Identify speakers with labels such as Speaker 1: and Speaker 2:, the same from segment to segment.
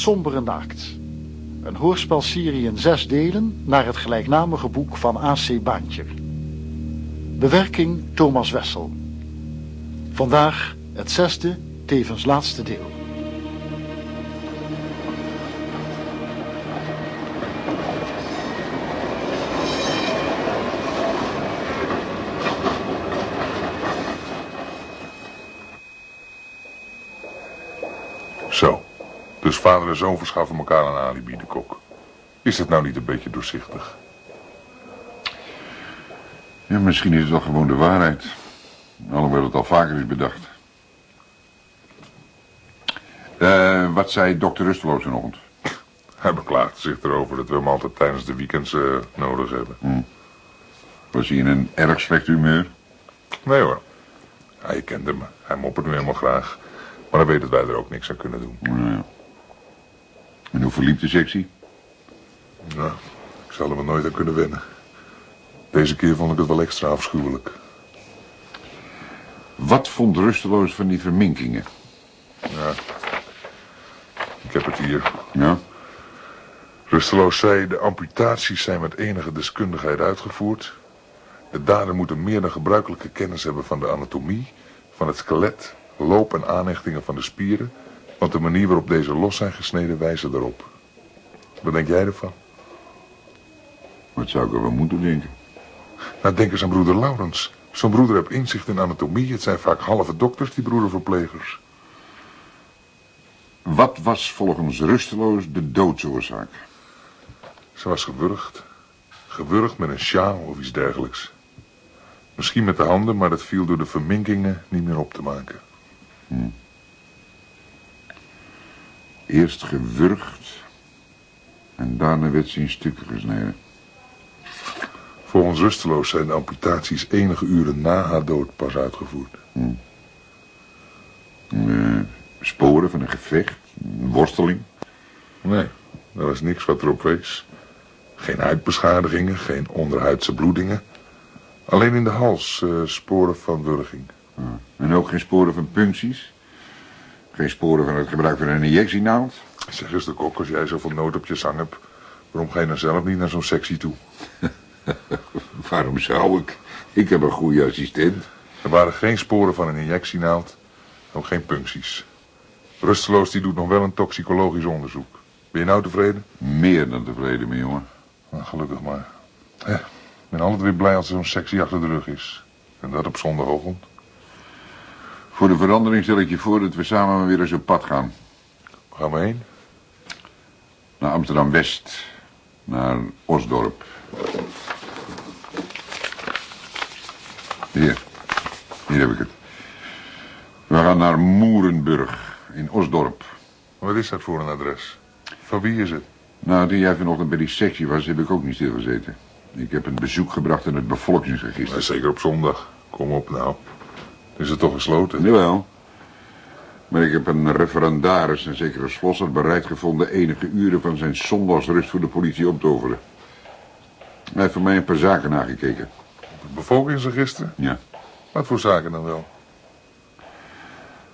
Speaker 1: Sombere Naakt. Een hoorspelserie in zes delen naar het gelijknamige boek van A.C. Baantje. Bewerking Thomas Wessel. Vandaag het zesde, tevens laatste deel.
Speaker 2: Vader en zoon verschaffen elkaar een alibi, de kok. Is het nou niet een beetje doorzichtig?
Speaker 3: Ja, misschien is het wel gewoon de waarheid. Alhoewel het al vaker is bedacht. Eh, wat zei dokter Rusteloos vanochtend?
Speaker 2: Hij beklaagt zich erover dat we hem altijd tijdens de weekends eh, nodig hebben.
Speaker 3: Was hij in een erg slecht humeur?
Speaker 2: Nee hoor. Je kent hem. Hij moppert nu helemaal graag. Maar hij weet dat wij er ook niks aan kunnen doen.
Speaker 3: Nou ja. En hoe verliep de sectie?
Speaker 2: Nou, ik zal er wel nooit aan kunnen wennen. Deze keer vond ik het wel extra afschuwelijk.
Speaker 3: Wat vond Rusteloos van die verminkingen?
Speaker 2: Ja. Ik heb het hier.
Speaker 3: Ja?
Speaker 2: Rusteloos zei, de amputaties zijn met enige deskundigheid uitgevoerd. De dader moet een meer dan gebruikelijke kennis hebben van de anatomie, van het skelet, loop en aanhechtingen van de spieren. Want de manier waarop deze los zijn gesneden wijzen erop. Wat denk jij ervan?
Speaker 3: Wat zou ik ervan moeten denken?
Speaker 2: Nou, denk eens aan broeder Laurens. Zo'n broeder heeft inzicht in anatomie. Het zijn vaak halve dokters, die broederverplegers.
Speaker 3: Wat was volgens Rusteloos de doodsoorzaak?
Speaker 2: Ze was gewurgd. Gewurgd met een sjaal of iets dergelijks. Misschien met de handen, maar dat viel door de verminkingen niet meer op te maken.
Speaker 3: Eerst gewurgd en daarna werd ze in stukken gesneden.
Speaker 2: Volgens Rusteloos zijn de amputaties enige uren na haar dood pas uitgevoerd.
Speaker 3: Eh, sporen van een gevecht, een worsteling.
Speaker 2: Nee, er was niks wat erop wees. Geen huidbeschadigingen, geen onderhuidse bloedingen. Alleen in de hals eh, sporen van wurging.
Speaker 3: En ook geen sporen van puncties. Geen sporen van het gebruik van een injectienaald.
Speaker 2: Zeg eens de kok, als jij zoveel nood op je zang hebt... waarom ga je nou zelf niet naar zo'n sectie toe?
Speaker 3: Waarom zou ik? Ik heb een goede assistent.
Speaker 2: Er waren geen sporen van een injectienaald. Ook geen puncties. Rusteloos die doet nog wel een toxicologisch onderzoek. Ben je nou tevreden?
Speaker 3: Meer dan tevreden mee, jongen.
Speaker 2: Nou, gelukkig maar. Ik ben altijd weer blij als er zo'n sectie achter de rug is. En dat op zondagochtend.
Speaker 3: Voor de verandering stel ik je voor dat we samen weer eens op pad gaan.
Speaker 2: Waar gaan we heen?
Speaker 3: Naar Amsterdam-West. Naar Osdorp. Hier. Hier heb ik het. We gaan naar Moerenburg in Osdorp.
Speaker 2: Wat is dat voor een adres? Van wie is het?
Speaker 3: Nou, toen jij vanochtend bij die sectie was, heb ik ook niet stilgezeten. Ik heb een bezoek gebracht in het bevolkingsregister.
Speaker 2: Zeker op zondag. Kom op nou. Is het toch gesloten?
Speaker 3: Jawel. Maar ik heb een referendaris, een zekere Slosser, bereid gevonden enige uren van zijn zondagsrust voor de politie op te overen. Hij heeft voor mij een paar zaken nagekeken.
Speaker 2: Het bevolkingsregister?
Speaker 3: Ja.
Speaker 2: Wat voor zaken dan wel?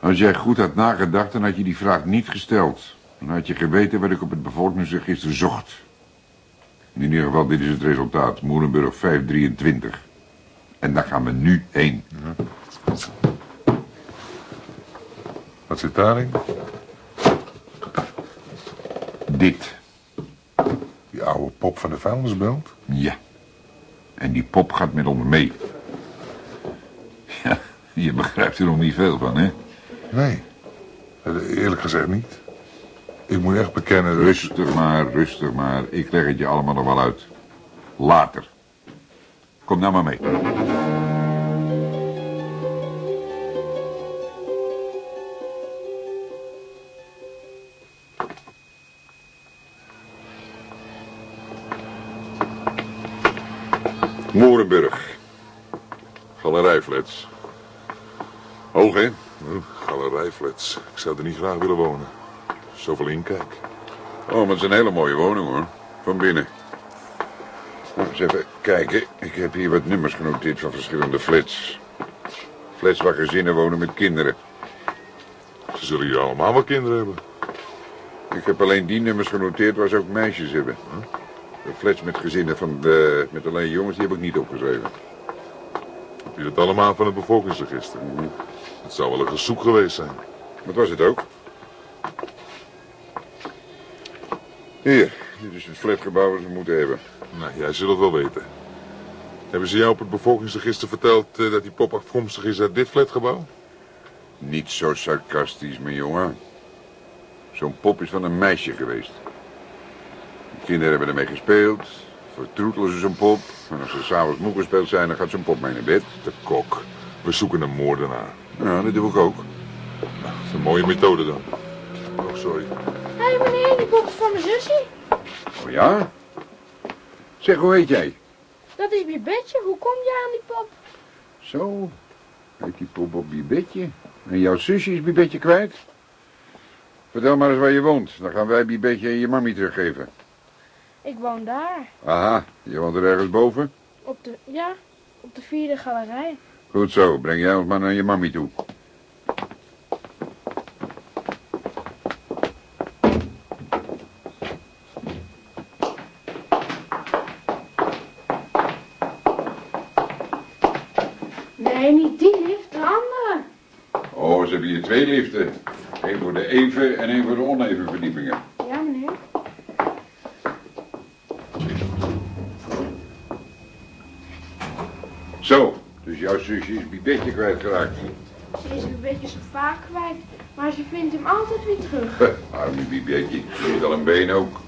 Speaker 3: Als jij goed had nagedacht, dan had je die vraag niet gesteld. Dan had je geweten wat ik op het bevolkingsregister zocht. In ieder geval, dit is het resultaat. Moerenburg 523. En daar gaan we nu heen.
Speaker 2: Wat zit daarin?
Speaker 3: Dit.
Speaker 2: Die oude pop van de vuilnisbelt?
Speaker 3: Ja. En die pop gaat met ons mee. Ja, je begrijpt er nog niet veel van, hè?
Speaker 2: Nee. Eerlijk gezegd niet. Ik moet echt bekennen dat...
Speaker 3: Rustig maar, rustig maar. Ik leg het je allemaal nog wel uit. Later. Kom nou maar mee. Moerenburg. Galerijflats. Hoog, hè?
Speaker 2: Hm, Galerijflats. Ik zou er niet graag willen wonen. Zoveel inkijk.
Speaker 3: Oh, maar het is een hele mooie woning, hoor. Van binnen. Nou, eens even kijken. Ik heb hier wat nummers genoteerd van verschillende flats. Flats waar gezinnen wonen met kinderen.
Speaker 2: Ze zullen hier allemaal wel kinderen hebben.
Speaker 3: Ik heb alleen die nummers genoteerd waar ze ook meisjes hebben. De flats met gezinnen van de, met alleen jongens, die heb ik niet opgeschreven.
Speaker 2: Heb je dat allemaal van het bevolkingsregister? Het zou wel een gezoek geweest zijn.
Speaker 3: Wat was het ook? Hier, dit is het flatgebouw dat we moeten hebben.
Speaker 2: Nou, jij zult het wel weten. Hebben ze jou op het bevolkingsregister verteld eh, dat die pop afkomstig is uit dit flatgebouw?
Speaker 3: Niet zo sarcastisch, mijn jongen. Zo'n pop is van een meisje geweest. De kinderen hebben ermee gespeeld. Vertroetelen ze zo'n pop. En als ze s'avonds moe gespeeld zijn, dan gaat zo'n pop mee naar bed.
Speaker 2: De kok. We zoeken een moordenaar.
Speaker 3: Ja, dat doe ik ook.
Speaker 2: Dat is een mooie methode dan. Oh, sorry.
Speaker 4: Hé hey, meneer, die pop is van mijn zusje.
Speaker 3: Oh ja? Zeg, hoe heet jij?
Speaker 4: Dat is Bibetje. Hoe kom je aan die pop?
Speaker 3: Zo, heet die pop op Bibetje. En jouw zusje is Bibetje kwijt? Vertel maar eens waar je woont. Dan gaan wij Bibetje en je mami teruggeven.
Speaker 4: Ik woon daar.
Speaker 3: Aha, je woont er ergens boven?
Speaker 4: Op de, ja, op de vierde galerij.
Speaker 3: Goed zo, breng jij ons maar naar je mami toe.
Speaker 4: Nee, niet die lift, de andere.
Speaker 3: Oh, ze hebben hier twee liften. Eén voor de even en één voor de oneven verdiepingen.
Speaker 4: Ja, meneer.
Speaker 3: Zo, zusje is Bibetje kwijtgeraakt.
Speaker 4: Ze is een beetje zo vaak kwijt, maar ze vindt hem altijd weer terug.
Speaker 3: Arme Bibetje, je ziet al een been ook.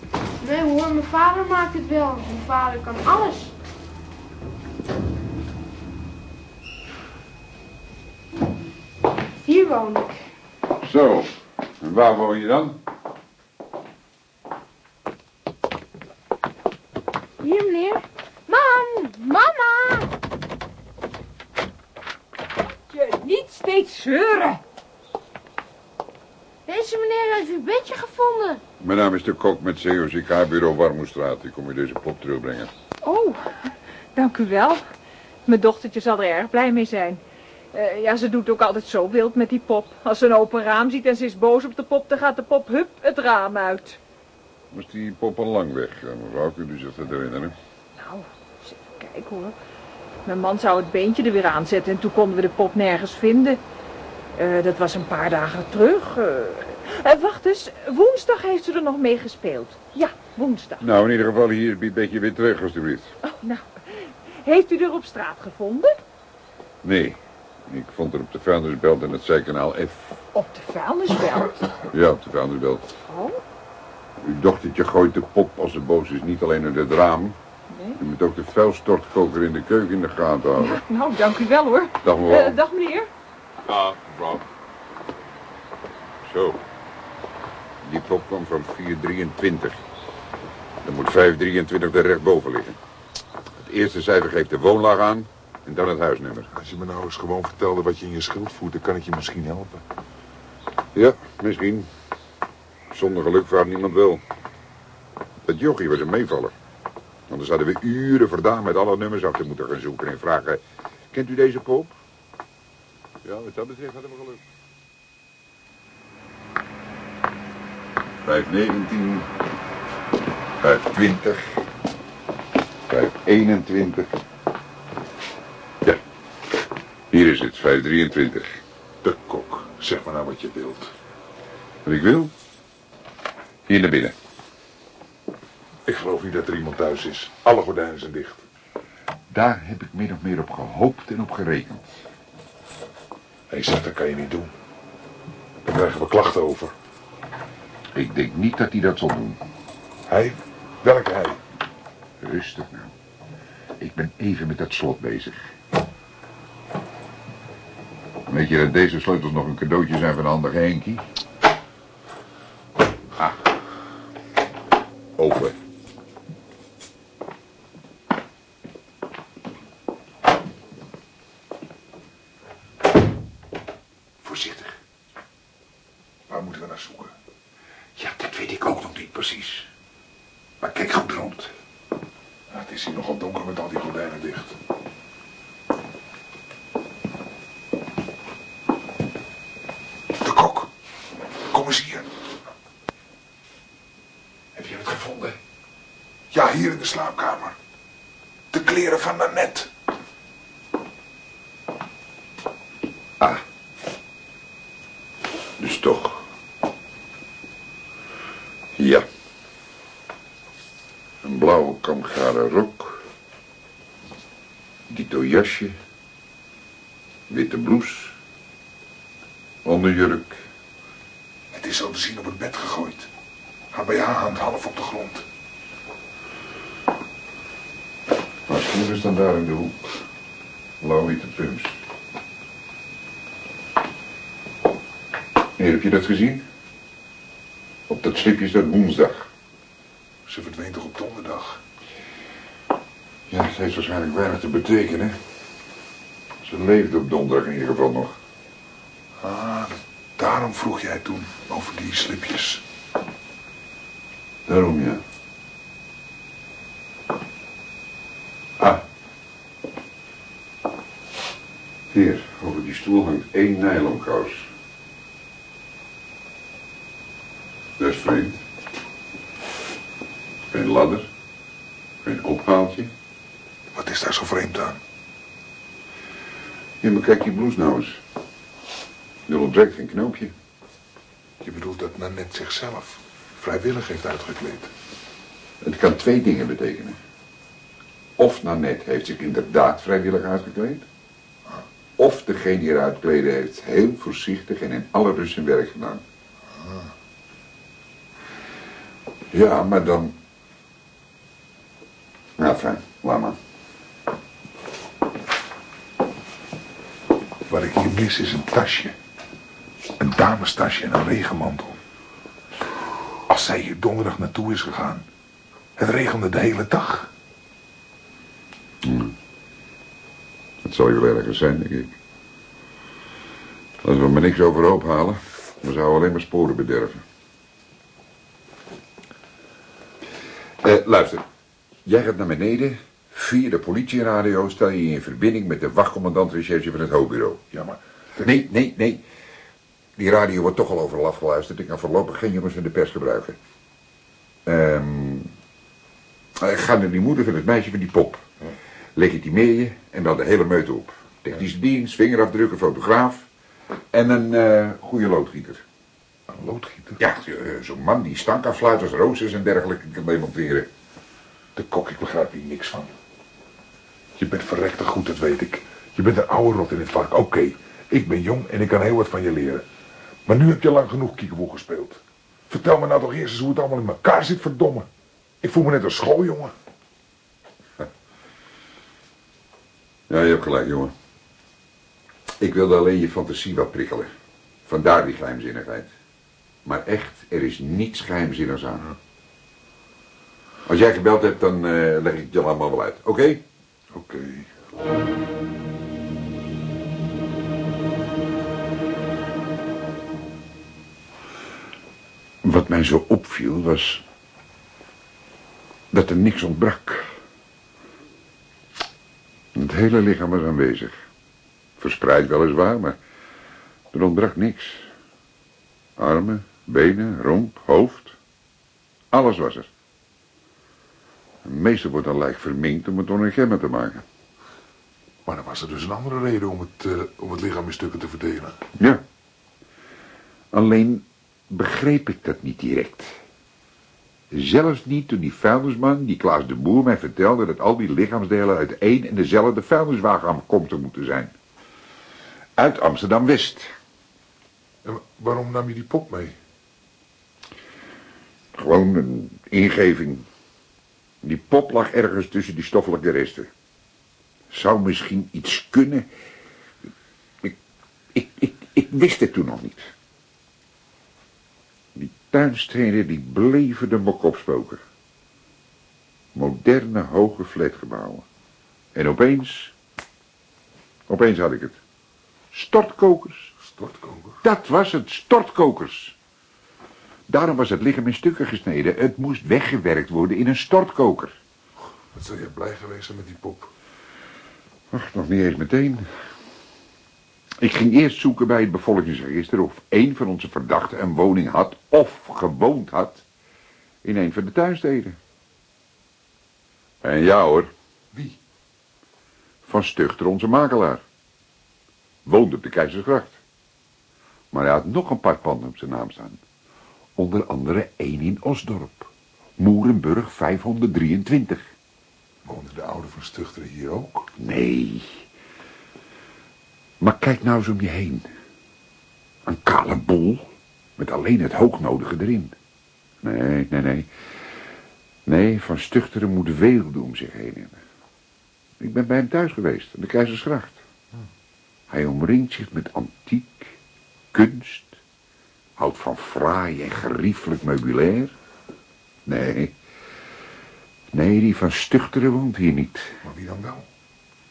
Speaker 4: Nee hoor, mijn vader maakt het wel. Mijn vader kan alles. Hier woon ik.
Speaker 3: Zo, en waar woon je dan?
Speaker 4: Hier, meneer.
Speaker 5: Niet zeuren.
Speaker 4: Deze meneer heeft uw bedje gevonden.
Speaker 3: Mijn naam is de Kok met COCK bureau Warmoestraat. Ik kom je deze pop terugbrengen.
Speaker 5: Oh, dank u wel. Mijn dochtertje zal er erg blij mee zijn. Eh, ja, ze doet ook altijd zo wild met die pop. Als ze een open raam ziet en ze is boos op de pop, dan gaat de pop hup het raam uit.
Speaker 3: Was die pop al lang weg, eh, mevrouw? Kunt u zich dat herinneren?
Speaker 5: Nou, eens even kijken hoor. Mijn man zou het beentje er weer aanzetten en toen konden we de pop nergens vinden. Eh, dat was een paar dagen terug. Eh, eh, wacht eens, woensdag heeft ze er nog mee gespeeld. Ja, woensdag.
Speaker 3: Nou, in ieder geval, hier is Bibetje weer terug, alstublieft.
Speaker 5: Oh, nou, heeft u er op straat gevonden?
Speaker 3: Nee, ik vond er op de vuilnisbelt in het zijkanaal F.
Speaker 5: Op de vuilnisbelt.
Speaker 3: Ja, op de vuilnisbelt.
Speaker 5: Oh,
Speaker 3: Uw dochtertje gooit de pop als ze boos is niet alleen uit het raam.
Speaker 5: Nee.
Speaker 3: U moet ook de vuilstortkoker in de keuken in de gaten houden.
Speaker 5: nou, dank u wel hoor.
Speaker 3: Dag mevrouw.
Speaker 5: Dag meneer.
Speaker 2: Ah,
Speaker 3: Zo. Die pop kwam van 423. Dan moet 523 er rechtboven liggen. Het eerste cijfer geeft de woonlaag aan en dan het huisnummer.
Speaker 2: Als je me nou eens gewoon vertelde wat je in je schild voert, dan kan ik je misschien helpen.
Speaker 3: Ja, misschien. Zonder geluk vraagt niemand wel. Dat jochie was een meevaller. Anders hadden we uren verdaan met alle nummers af te moeten gaan zoeken en vragen... Kent u deze pop? Ja, wat dat betreft hadden we geluk. 519, 520, 521. Ja, hier is het, 523.
Speaker 2: De kok. Zeg maar nou wat je wilt.
Speaker 3: Wat ik wil? Hier naar binnen.
Speaker 2: Ik geloof niet dat er iemand thuis is. Alle gordijnen zijn dicht.
Speaker 3: Daar heb ik min of meer op gehoopt en op gerekend.
Speaker 2: Hij zegt, dat kan je niet doen. Daar krijgen we klachten over.
Speaker 3: Ik denk niet dat hij dat zal doen.
Speaker 2: Hij? Welke hij?
Speaker 3: Rustig nou. Ik ben even met dat slot bezig. Weet je dat deze sleutels nog een cadeautje zijn van handige Henkie? Ah. Open.
Speaker 2: Voorzichtig. Waar moeten we naar zoeken?
Speaker 3: Ja, dat weet ik ook nog niet precies. Maar kijk goed rond.
Speaker 2: Nou, het is hier nogal donker met al die gordijnen dicht. De kok. Kom eens hier. Ja, hier in de slaapkamer. De kleren van Nanette.
Speaker 3: Ah. Dus toch. Ja. Een blauwe kamgaren rok. Dito jasje. Witte blouse. Onderjurk.
Speaker 2: Het is zo te zien op het bed gegooid. Haar BH hangt half op de grond.
Speaker 3: Schoenen staan daar in de hoek. Blauw-witte pumps. Hier, heb je dat gezien? Op dat slipje staat woensdag.
Speaker 2: Ze verdween toch op donderdag?
Speaker 3: Ja, het heeft waarschijnlijk weinig te betekenen. Ze leefde op donderdag in ieder geval nog.
Speaker 2: Ah, daarom vroeg jij toen over die slipjes.
Speaker 3: Daarom, ja. Hier, over die stoel hangt één nylonkous. Dat is vreemd. Geen ladder. Geen ophaaltje.
Speaker 2: Wat is daar zo vreemd aan?
Speaker 3: Ja, maar kijk die blouse nou eens. Er ontbreekt geen knoopje.
Speaker 2: Je bedoelt dat Nanette zichzelf vrijwillig heeft uitgekleed.
Speaker 3: Het kan twee dingen betekenen. Of Nanette heeft zich inderdaad vrijwillig uitgekleed. Degene die eruit kleden heeft heel voorzichtig en in alle rust zijn werk gedaan. Ja, maar dan... Nou, fijn, laat maar.
Speaker 2: Wat ik hier mis is een tasje. Een damestasje en een regenmantel. Als zij hier donderdag naartoe is gegaan. Het regende de hele dag.
Speaker 3: Het zal hier wel ergens zijn, denk ik. Als we maar niks overhoop halen, we zouden alleen maar sporen bederven. Eh, luister, jij gaat naar beneden. Via de politieradio stel je je in verbinding met de wachtcommandant recherche van het hoofdbureau.
Speaker 2: Ja, maar...
Speaker 3: Nee, nee, nee. Die radio wordt toch al overal afgeluisterd. Ik kan voorlopig geen jongens van de pers gebruiken. Ehm eh, ga naar die moeder van het meisje van die pop. Legitimeer je en dan de hele meute op. Technische dienst, vingerafdrukken, fotograaf. En een eh, goede loodgieter.
Speaker 2: Een loodgieter?
Speaker 3: Ja, eh, zo'n man die stankafsluiters, roosters en dergelijke kan demonteren.
Speaker 2: De kok, ik begrijp hier niks van. Je bent verrekte goed, dat weet ik. Je bent een oude rot in het vak, oké. Ik ben jong en ik kan heel wat van je leren. Maar nu heb je lang genoeg kiekeboe gespeeld. Vertel me nou toch eerst eens hoe het allemaal in elkaar zit, verdomme. Ik voel me net een schooljongen.
Speaker 3: Ja, je hebt gelijk, jongen. Ik wilde alleen je fantasie wat prikkelen. Vandaar die geheimzinnigheid. Maar echt, er is niets geheimzinnigs aan. Als jij gebeld hebt, dan eh, leg ik het je allemaal wel uit. Oké?
Speaker 2: Oké.
Speaker 3: Wat mij zo opviel was dat er niks ontbrak. Het hele lichaam was aanwezig. Verspreid weliswaar, maar er ontbrak niks. Armen, benen, romp, hoofd. Alles was er. Meestal wordt een lijk verminkt om het onherkenbaar te maken.
Speaker 2: Maar dan was er dus een andere reden om het, eh, om het lichaam in stukken te verdelen.
Speaker 3: Ja. Alleen begreep ik dat niet direct. Zelfs niet toen die vuilnisman, die Klaas de Boer, mij vertelde dat al die lichaamsdelen uit één en dezelfde vuilniswagen afkomstig moeten zijn. Uit Amsterdam-West.
Speaker 2: En wa- waarom nam je die pop mee?
Speaker 3: Gewoon een ingeving. Die pop lag ergens tussen die stoffelijke resten. Zou misschien iets kunnen. Ik, ik, ik, ik wist het toen nog niet. Die tuinstenen die bleven de mok opspoken. Moderne, hoge flatgebouwen. En opeens... Opeens had ik het. Stortkokers.
Speaker 2: Stortkoker.
Speaker 3: Dat was het, stortkokers. Daarom was het lichaam in stukken gesneden. Het moest weggewerkt worden in een stortkoker.
Speaker 2: Wat zou je blij geweest zijn met die pop?
Speaker 3: Ach, nog niet eens meteen. Ik ging eerst zoeken bij het bevolkingsregister of een van onze verdachten een woning had of gewoond had in een van de tuinsteden. En ja hoor,
Speaker 2: Wie?
Speaker 3: van Stuchter, onze makelaar. Woonde op de Keizersgracht. Maar hij had nog een paar panden op zijn naam staan. Onder andere één in Osdorp. Moerenburg 523.
Speaker 2: Woonde de oude van hier ook?
Speaker 3: Nee. Maar kijk nou eens om je heen. Een kale bol, met alleen het hoognodige erin. Nee, nee, nee. Nee, Van Stuchteren moet weelde om zich heen hebben. Ik ben bij hem thuis geweest, in de Keizersgracht. Hij omringt zich met antiek, kunst, houdt van fraai en geriefelijk meubilair. Nee, nee, die Van Stuchteren woont hier niet.
Speaker 2: Maar wie dan wel?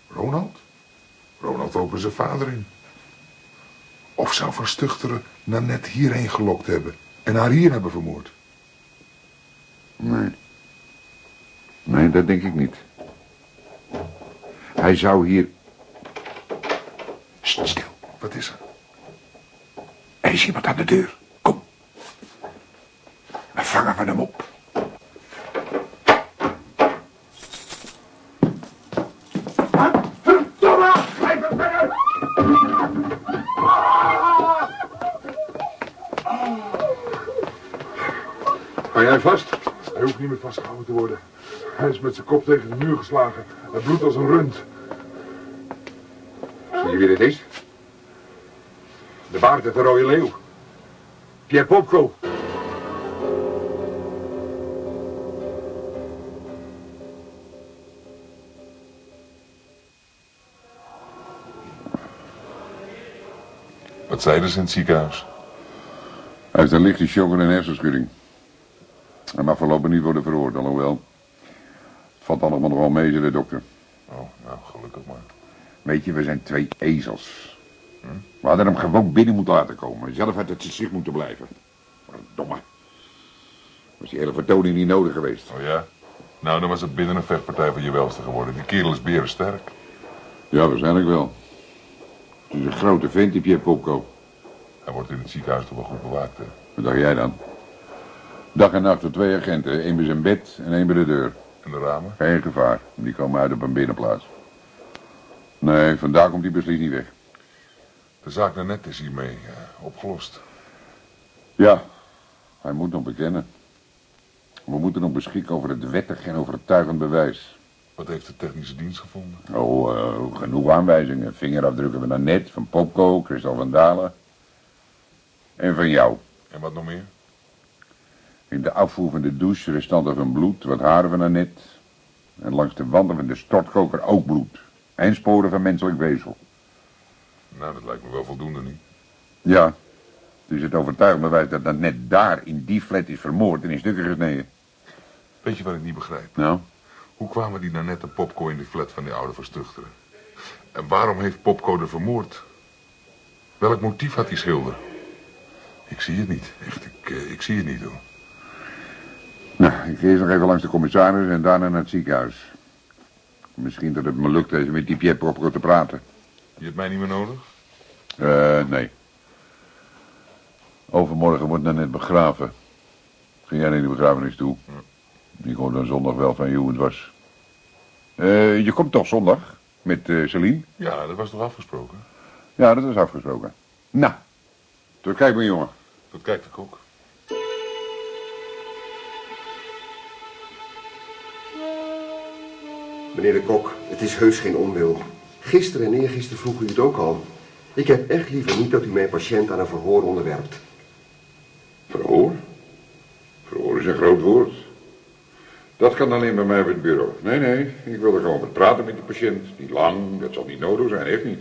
Speaker 2: Ronald? Ronald open zijn vader in. Of zou Van Stuchteren Nanette hierheen gelokt hebben en haar hier hebben vermoord?
Speaker 3: Nee. Nee, dat denk ik niet. Hij zou hier... Sst, stil.
Speaker 2: Wat is er?
Speaker 3: Er is iemand aan de deur. Kom. Dan vangen we hem op.
Speaker 2: Hou jij vast? Hij hoeft niet meer vastgehouden te worden. Hij is met zijn kop tegen de muur geslagen. Hij bloedt als een rund.
Speaker 3: Je wie dit is? De baard uit de rode leeuw. Pierre Popko.
Speaker 2: Wat zeiden ze in het ziekenhuis?
Speaker 3: Hij heeft een lichte shock en een hersenschudding. Hij mag voorlopig niet worden verhoord, alhoewel. Het valt allemaal nog wel mee, zei de dokter.
Speaker 2: Oh, nou, gelukkig maar.
Speaker 3: Weet je, we zijn twee ezels. We hadden hem gewoon binnen moeten laten komen. Zelf had het zich moeten blijven. Verdomme. Was die hele vertoning niet nodig geweest.
Speaker 2: Oh ja? Nou, dan was het binnen een vechtpartij van je welste geworden. Die kerel is berensterk.
Speaker 3: Ja, waarschijnlijk wel. Het is een grote vent, die Pierre Popko.
Speaker 2: Hij wordt in het ziekenhuis toch wel goed bewaakt, hè?
Speaker 3: Wat dacht jij dan? Dag en nacht door twee agenten. één bij zijn bed en één bij de deur.
Speaker 2: En de ramen?
Speaker 3: Geen gevaar. Die komen uit op een binnenplaats. Nee, vandaag komt hij beslist niet weg.
Speaker 2: De zaak daarnet is hiermee eh, opgelost.
Speaker 3: Ja, hij moet nog bekennen. We moeten nog beschikken over het wettig en overtuigend bewijs.
Speaker 2: Wat heeft de technische dienst gevonden?
Speaker 3: Oh, eh, genoeg aanwijzingen. Vingerafdrukken van Annette, van Popco, Christel van Dalen. En van jou.
Speaker 2: En wat nog meer?
Speaker 3: In de afvoer van de douche restanten van bloed, wat haren van Annette. En langs de wanden van de stortkoker ook bloed. En sporen van menselijk weefsel.
Speaker 2: Nou, dat lijkt me wel voldoende niet.
Speaker 3: Ja, het is het overtuigend bewijs dat Annette daar in die flat is vermoord en in stukken gesneden.
Speaker 2: Weet je wat ik niet begrijp?
Speaker 3: Nou,
Speaker 2: Hoe kwamen die nou net en Popco in die flat van die oude verstuchteren? En waarom heeft Popco er vermoord? Welk motief had die schilder? Ik zie het niet. Echt, ik, eh, ik zie het niet, hoor.
Speaker 3: nou, ik ga eerst nog even langs de commissaris en daarna naar het ziekenhuis. Misschien dat het me lukt even met die Pierre Popco te praten.
Speaker 2: Je hebt mij niet meer nodig?
Speaker 3: Eh, nee. Overmorgen wordt net begraven. Ging jij naar die begrafenis toe? Ik hoorde dan zondag wel van je hoe het was. Eh, je komt toch zondag? Met eh Celine?
Speaker 2: Ja, dat was toch afgesproken?
Speaker 3: Ja, dat is afgesproken. Nou, tot kijk mijn jongen.
Speaker 2: Dat kijkt de kok.
Speaker 6: Meneer de Kok, het is heus geen onwil. Gisteren en eergisteren vroeg u het ook al. Ik heb echt liever niet dat u mijn patiënt aan een verhoor onderwerpt.
Speaker 3: Verhoor? Verhoor is een groot woord. Dat kan alleen bij mij op het bureau. Nee, nee, ik wil er gewoon met praten met de patiënt. Niet lang, dat zal niet nodig zijn, echt niet.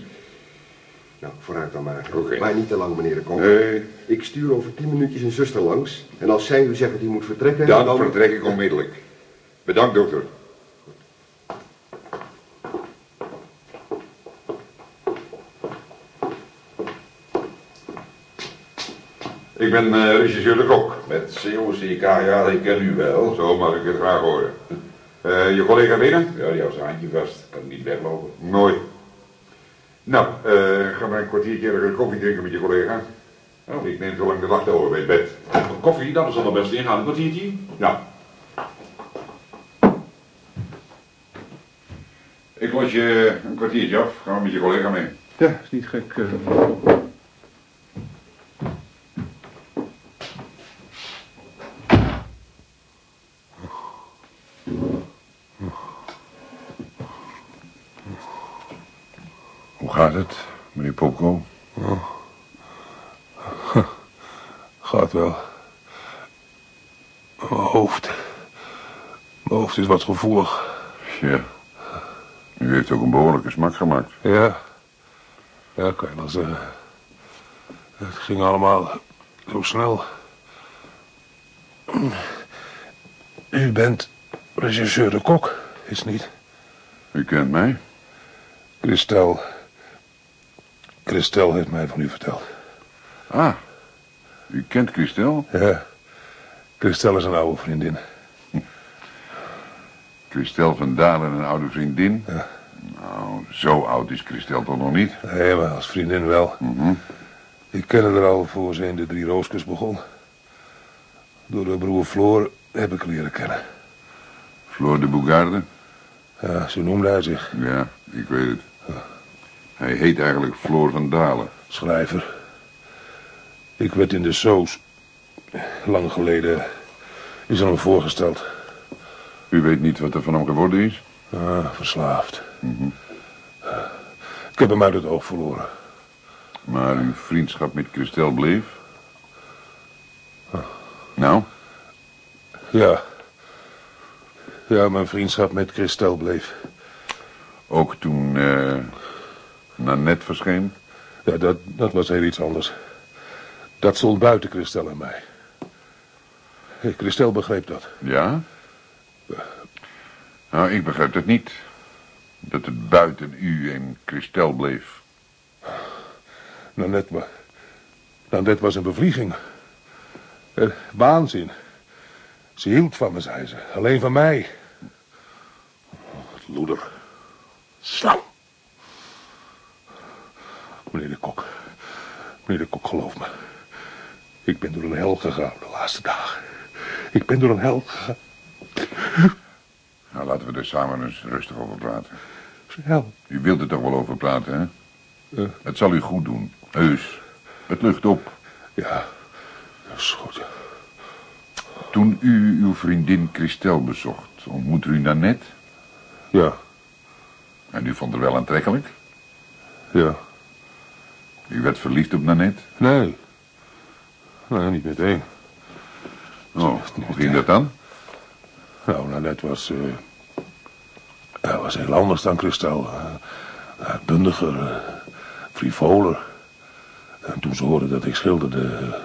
Speaker 6: Nou, vooruit dan maar. Maar niet te lang, meneer de Kok.
Speaker 3: Nee,
Speaker 6: Ik stuur over tien minuutjes een zuster langs. En als zij u zegt dat hij moet vertrekken,
Speaker 3: dan vertrek ik onmiddellijk. Bedankt, dokter. Ik ben eh, regisseur De Kok.
Speaker 7: Met COCK, ja, ik ken u wel.
Speaker 3: Zo mag ik het graag horen. Eh, je collega binnen?
Speaker 7: Ja, die houdt zijn handje vast. Kan niet weglopen.
Speaker 3: Mooi. Nou, eh ga maar een kwartiertje ergens koffie drinken met je collega. Oh, ik neem zo lang de wacht over bij het bed.
Speaker 7: Koffie, dat is al het beste ingaan. Een kwartiertje?
Speaker 3: Ja. Ik los je een kwartiertje af. Gaan we met je collega mee.
Speaker 8: Ja, is niet gek.
Speaker 3: Het, meneer Popko?
Speaker 8: Gaat wel. Mijn hoofd. Mijn hoofd is wat gevoelig.
Speaker 3: Ja. U heeft ook een behoorlijke smak gemaakt.
Speaker 8: Ja. Ja, kan je wel zeggen. Het ging allemaal zo snel. U bent regisseur de Kok, is niet?
Speaker 3: U kent mij?
Speaker 8: Christel. Christel heeft mij van u verteld.
Speaker 3: Ah, u kent Christel?
Speaker 8: Ja. Christel is een oude vriendin.
Speaker 3: Christel van Dalen, een oude vriendin?
Speaker 8: Ja.
Speaker 3: Nou, zo oud is Christel toch nog niet?
Speaker 8: Nee, maar als vriendin wel.
Speaker 3: Mhm.
Speaker 8: Ik kende haar al voor ze in de Drie Roosjes begon. Door haar broer Floor heb ik leren kennen.
Speaker 3: Floor de Bougarde?
Speaker 8: Ja, zo noemde hij zich.
Speaker 3: Ja, ik weet het. Hij heet eigenlijk Floor van Dalen.
Speaker 8: Schrijver. Ik werd in de Soos. Lang geleden is er hem voorgesteld.
Speaker 3: U weet niet wat er van hem geworden is?
Speaker 8: Ah, verslaafd. Ik heb hem uit het oog verloren.
Speaker 3: Maar uw vriendschap met Christel bleef? Nou,
Speaker 8: Ja. Ja, mijn vriendschap met Christel bleef.
Speaker 3: ook toen eh Nanette verscheen?
Speaker 8: Ja, dat, dat was heel iets anders. Dat stond buiten Christel en mij. Christel begreep dat.
Speaker 3: Ja? Nou, ik begrijp het niet. Dat het buiten u en Christel bleef.
Speaker 8: Nou, net, wa- nou, net was een bevlieging. Eh, waanzin. Ze hield van me, zei ze. Alleen van mij. Wat loeder. Slang. Meneer de Kok. Meneer de Kok, geloof me. Ik ben door een hel gegaan de laatste dagen. Ik ben door een hel gegaan.
Speaker 3: Nou, laten we er samen eens rustig over praten.
Speaker 8: Hel.
Speaker 3: U wilt er toch wel over praten, hè?
Speaker 8: Ja.
Speaker 3: Het zal u goed doen. Heus. Het lucht op.
Speaker 8: Ja, dat is goed.
Speaker 3: Toen u uw vriendin Christel bezocht, ontmoette u Nanette?
Speaker 8: Ja,
Speaker 3: En u vond haar wel aantrekkelijk?
Speaker 8: ja.
Speaker 3: U werd verliefd op Nanette?
Speaker 8: Nee. Nee, niet meteen.
Speaker 3: Oh, hoe ging dat dan?
Speaker 8: Nou, Nanette was, eh hij was heel anders dan Christel. Uh, uitbundiger, eh, frivoler. En toen ze hoorde dat ik schilderde, eh,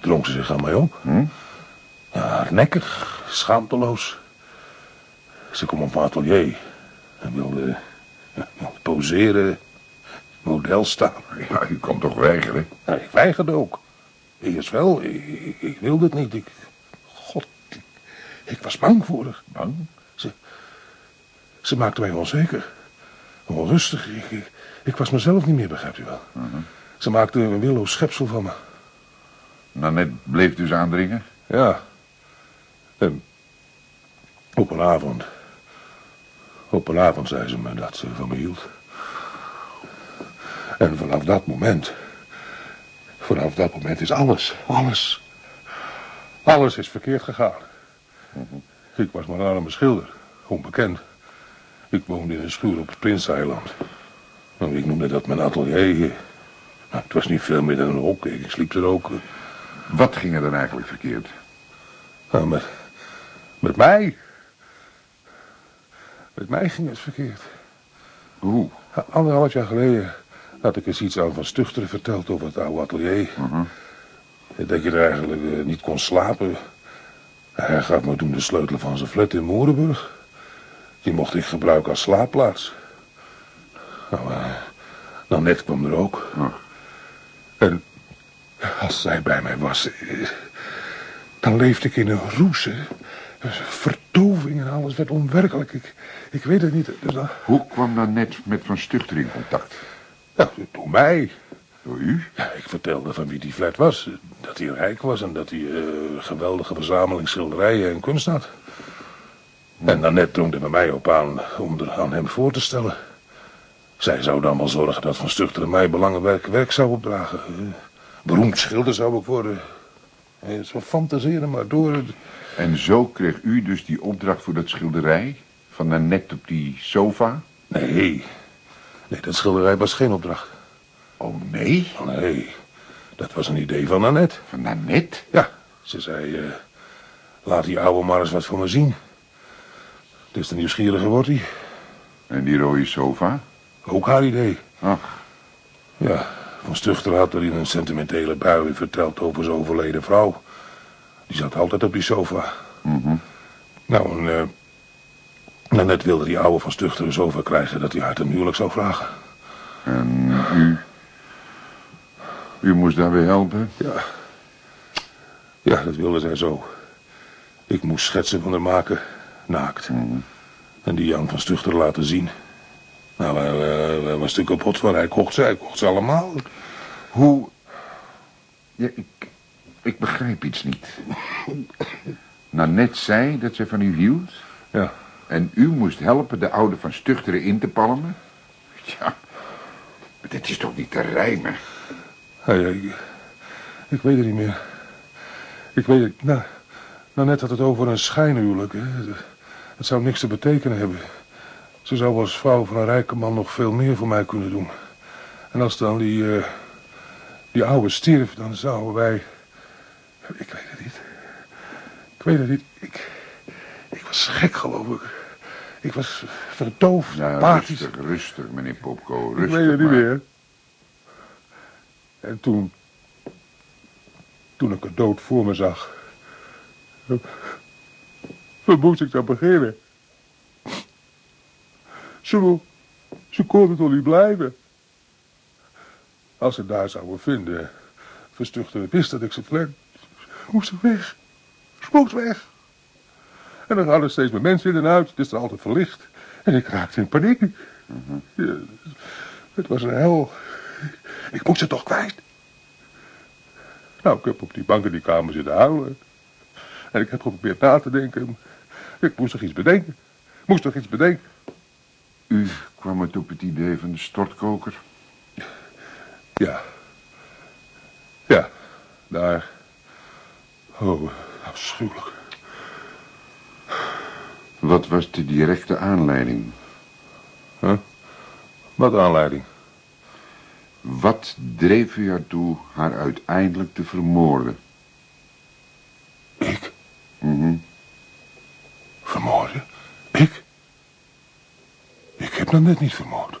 Speaker 8: dronk ze zich aan mij op.
Speaker 3: Hm?
Speaker 8: Ja, hardnekkig, schaamteloos. Ze kwam op mijn atelier en wilde, wilde poseren, model staan.
Speaker 3: Ja, u kon toch weigeren?
Speaker 8: Ja, ik weigerde ook. Eerst wel, ik, ik, wilde het niet. Ik, God, ik, ik was bang voor haar.
Speaker 3: Bang?
Speaker 8: Ze maakte mij onzeker. Onrustig. Ik, ik, ik was mezelf niet meer, begrijpt u wel. Ze maakte een willoos schepsel van me.
Speaker 3: Nanette bleef dus aandringen?
Speaker 8: Ja. En op een avond... Op een avond zei ze me dat ze van me hield. En vanaf dat moment... Vanaf dat moment is alles, alles... Alles is verkeerd gegaan. Ik was maar een arme schilder, onbekend. Ik woonde in een schuur op het Prinseiland. Nou, ik noemde dat mijn atelier. Nou, het was niet veel meer dan een hok. Ik sliep er ook.
Speaker 3: Wat ging er dan eigenlijk verkeerd?
Speaker 8: Nou, met, met mij. Met mij ging het verkeerd.
Speaker 3: Hoe?
Speaker 8: Anderhalf jaar geleden had ik eens iets aan Van Stuchteren verteld over het oude atelier. Dat je er eigenlijk eh, niet kon slapen. Hij gaf me toen de sleutel van zijn flat in Moerenburg. Die mocht ik gebruiken als slaapplaats. Nou, eh, nou net kwam er ook. En als zij bij mij was, eh, dan leefde ik in een roes. Vertoving en alles werd onwerkelijk. Ik, ik weet het niet. Dus dan-
Speaker 3: Hoe kwam Nanette met Van Stuchter in contact?
Speaker 8: Door mij.
Speaker 3: Door u?
Speaker 8: Ja, ik vertelde van wie die flat was. Dat hij rijk was en dat hij een geweldige verzameling schilderijen en kunst had. En Nanette drong er bij mij op aan om er aan hem voor te stellen. Zij zou dan wel zorgen dat Van Stuchter mij belangrijk werk zou opdragen. Eh, Beroemd schilder zou ik worden. Eh, Zo fantaseren maar door.
Speaker 3: En zo kreeg u dus die opdracht voor dat schilderij? Van Nanette op die sofa?
Speaker 8: Nee, nee, dat schilderij was geen opdracht.
Speaker 3: Oh, nee?
Speaker 8: Oh, nee, dat was een idee van Nanette.
Speaker 3: Van Nanette?
Speaker 8: Ja, ze zei, eh, laat die ouwe maar eens wat voor me zien. Dus de nieuwsgierige wordt hij.
Speaker 3: En die rode sofa?
Speaker 8: Ook haar idee.
Speaker 3: Ach,
Speaker 8: Ja, Van Stuchter had er in een sentimentele bui verteld over zijn overleden vrouw. Die zat altijd op die sofa.
Speaker 3: mhm.
Speaker 8: Nou, en, eh, Nanette wilde die oude Van Stuchter zo ver krijgen dat hij haar ten huwelijk zou vragen.
Speaker 3: En u? U moest daarbij helpen?
Speaker 8: Ja. Ja, dat wilde zij zo. Ik moest schetsen van haar maken, naakt. En die Jan van Stuchter laten zien. Nou, wij, wij, wij was stuk kapot van. Hij kocht ze, hij kocht ze allemaal.
Speaker 3: Hoe... Ja, ik, ik begrijp iets niet. Nanette zei dat ze van u hield...
Speaker 8: Ja.
Speaker 3: En u moest helpen de oude van Stuchteren in te palmen? Ja, dit is toch niet te rijmen?
Speaker 8: Ik, ik weet het niet meer. Ik weet het... Nou, nou net had het over een schijnhuwelijk. Hè. Het zou niks te betekenen hebben. Ze zou als vrouw van een rijke man nog veel meer voor mij kunnen doen. En als dan die, eh, die oude stierf, dan zouden wij... Ik weet het niet. Ik weet het niet. Ik was gek, geloof ik. Ik was verdoofd, apathisch.
Speaker 3: rustig, rustig, meneer Popko,
Speaker 8: Ik
Speaker 3: rustig
Speaker 8: weet het niet
Speaker 3: maar.
Speaker 8: meer. En toen... Toen ik het dood voor me zag... Waar moest ik dan beginnen? Ze, ze kon het toch niet blijven? Als ze daar zouden vinden... Verstuchte wist dat ik ze vlek... Moest ze weg. Ze moest weg. En er steeds meer mensen in en uit. Het is er altijd verlicht. En ik raakte in paniek. Ja, het was een hel. Ik moest ze toch kwijt. Nou, ik heb op die bank in die kamer zitten huilen. En ik heb geprobeerd na te denken. Ik moest toch iets bedenken. Ik moest toch iets bedenken.
Speaker 3: U kwam het op het idee van de stortkoker?
Speaker 8: Ja. Ja, daar. Oh, afschuwelijk.
Speaker 3: Wat was de directe aanleiding?
Speaker 8: Huh? Wat aanleiding?
Speaker 3: Wat dreef u ertoe haar uiteindelijk te vermoorden?
Speaker 8: Ik?
Speaker 3: Mhm.
Speaker 8: Vermoorden? Ik? Ik heb nou net niet vermoord.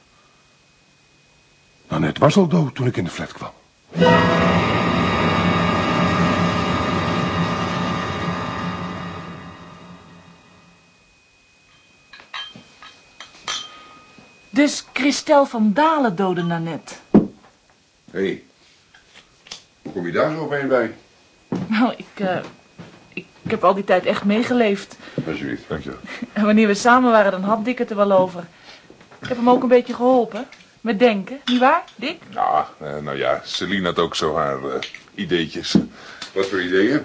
Speaker 8: Net was al dood toen ik in de flat kwam.
Speaker 9: Dus Christel van Dalen doodde Nanette.
Speaker 3: Hé, hey. hoe kom je daar zo opeens bij?
Speaker 9: Nou, ik, eh, ik, ik heb al die tijd echt meegeleefd.
Speaker 3: Alsjeblieft.
Speaker 8: Dank je.
Speaker 9: En wanneer we samen waren, dan had Dick het er wel over. Ik heb hem ook een beetje geholpen. Met denken, nietwaar, Dick?
Speaker 2: Ja, eh, nou ja, Celine had ook zo haar eh, ideetjes.
Speaker 3: Wat voor ideeën?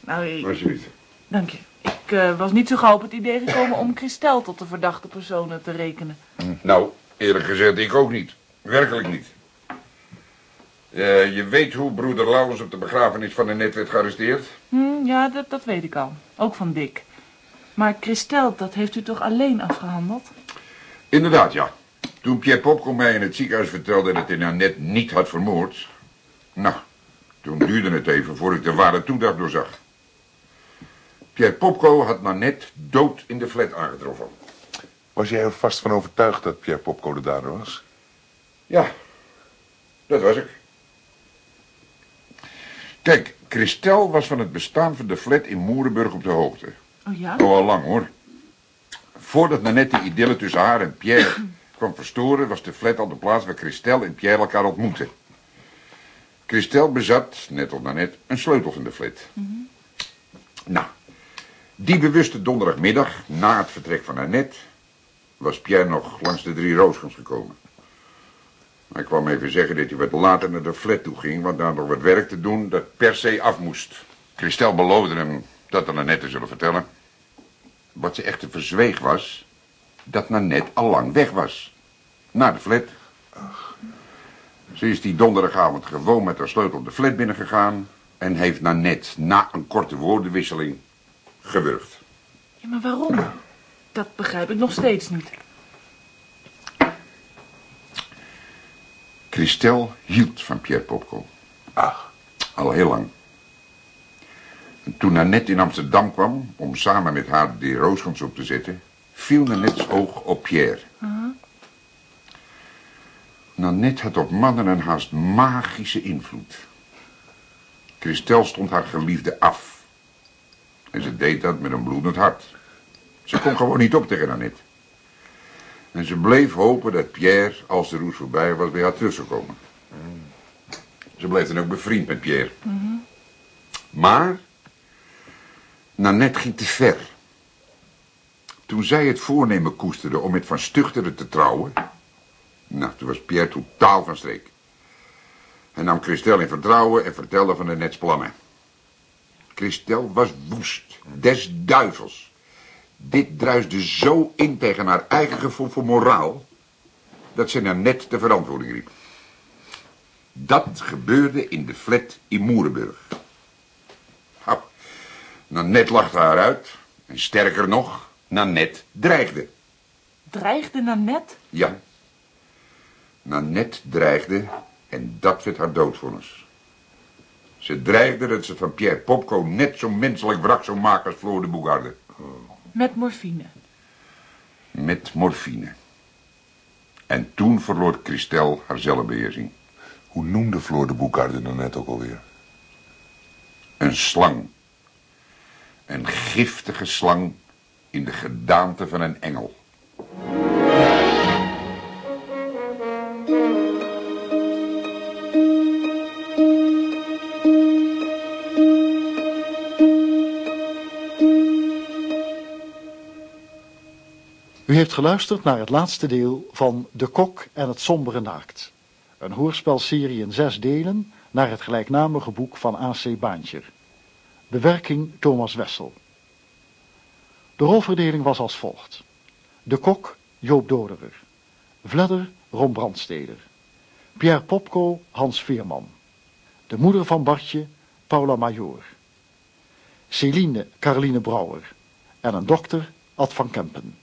Speaker 9: Nou, ik,
Speaker 3: Alsjeblieft.
Speaker 9: dank je. Ik was niet zo gauw op het idee gekomen om Christel tot de verdachte personen te rekenen.
Speaker 3: Nou, eerlijk gezegd, ik ook niet. Werkelijk niet. Eh, je weet hoe broeder Laurens op de begrafenis van de net werd gearresteerd?
Speaker 9: Hm, ja, dat, dat weet ik al. Ook van Dick. Maar Christel, dat heeft u toch alleen afgehandeld?
Speaker 3: Inderdaad, ja. Toen Pierre Popko mij in het ziekenhuis vertelde dat hij nou net niet had vermoord... Nou, toen duurde het even voor ik de ware toedracht doorzag. Pierre Popko had nou net dood in de flat aangetroffen.
Speaker 2: Was jij er vast van overtuigd dat Pierre Popko de dader was?
Speaker 3: Ja, dat was ik. Kijk, Christel was van het bestaan van de flat in Moerenburg op de hoogte.
Speaker 9: Oh ja?
Speaker 3: Oh, al lang hoor. Voordat Nanette de idylle tussen haar en Pierre kwam verstoren... was de flat al de plaats waar Christel en Pierre elkaar ontmoetten. Christel bezat, net als Nanette, een sleutel van de flat. Nou, die bewuste donderdagmiddag, na het vertrek van Nanette... was Pierre nog langs de drie roosgans gekomen. Hij kwam even zeggen dat hij wat later naar de flat toe ging... want daar nog wat werk te doen dat per se af moest. Christel beloofde hem dat aan Nanette te zullen vertellen... Wat ze echter verzweeg was, dat Nanette al lang weg was. Naar de flat. Ze is die donderdagavond gewoon met haar sleutel de flat binnengegaan... en heeft Nanette na een korte woordenwisseling gewurgd.
Speaker 9: Ja, maar waarom? Dat begrijp ik nog steeds niet.
Speaker 3: Christel hield van Pierre Popko.
Speaker 8: Ach,
Speaker 3: Al heel lang. En toen Nanette in Amsterdam kwam om samen met haar de Roosgans op te zetten... viel Nanette's oog op Pierre. Nanette had op mannen een haast magische invloed. Christel stond haar geliefde af. En ze deed dat met een bloedend hart. Ze kon gewoon niet op tegen Nanette. En ze bleef hopen dat Pierre, als de roes voorbij was, bij haar terug zou komen. Ze bleef dan ook bevriend met Pierre. Maar Nanette ging te ver. Toen zij het voornemen koesterde om met Van Stuchteren te trouwen... Nou, toen was Pierre totaal van streek. Hij nam Christel in vertrouwen en vertelde van de nets plannen. Christel was woest, des duivels. Dit druisde zo in tegen haar eigen gevoel voor moraal... dat ze naar net de verantwoording riep. Dat gebeurde in de flat in Moerenburg. Nou, Nanette lachte haar uit. En sterker nog, Nanette dreigde.
Speaker 9: Dreigde Nanette?
Speaker 3: Ja. Nanette dreigde en dat werd haar doodvonnis. Ze dreigde dat ze van Pierre Popco net zo'n menselijk wrak zou maken als Floor de Boegarde.
Speaker 9: Met morfine.
Speaker 3: Met morfine. En toen verloor Christel haar zelfbeheersing.
Speaker 2: Hoe noemde Floor de Boekarde nou net ook alweer?
Speaker 3: Een slang. Een giftige slang in de gedaante van een engel.
Speaker 1: Heeft geluisterd naar het laatste deel van De Kok en het Sombere Naakt. Een hoorspelserie in zes delen naar het gelijknamige boek van A.C. Baantjer. Bewerking Thomas Wessel. De rolverdeling was als volgt. De Kok Joop Doderer. Vledder Ron Brandsteder. Pierre Popko Hans Veerman. De moeder van Bartje Paula Major. Celine Caroline Brouwer. En een dokter Ad van Kempen.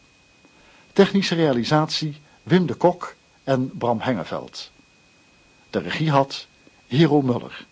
Speaker 1: Technische realisatie Wim de Kok en Bram Hengeveld. De regie had Hero Muller.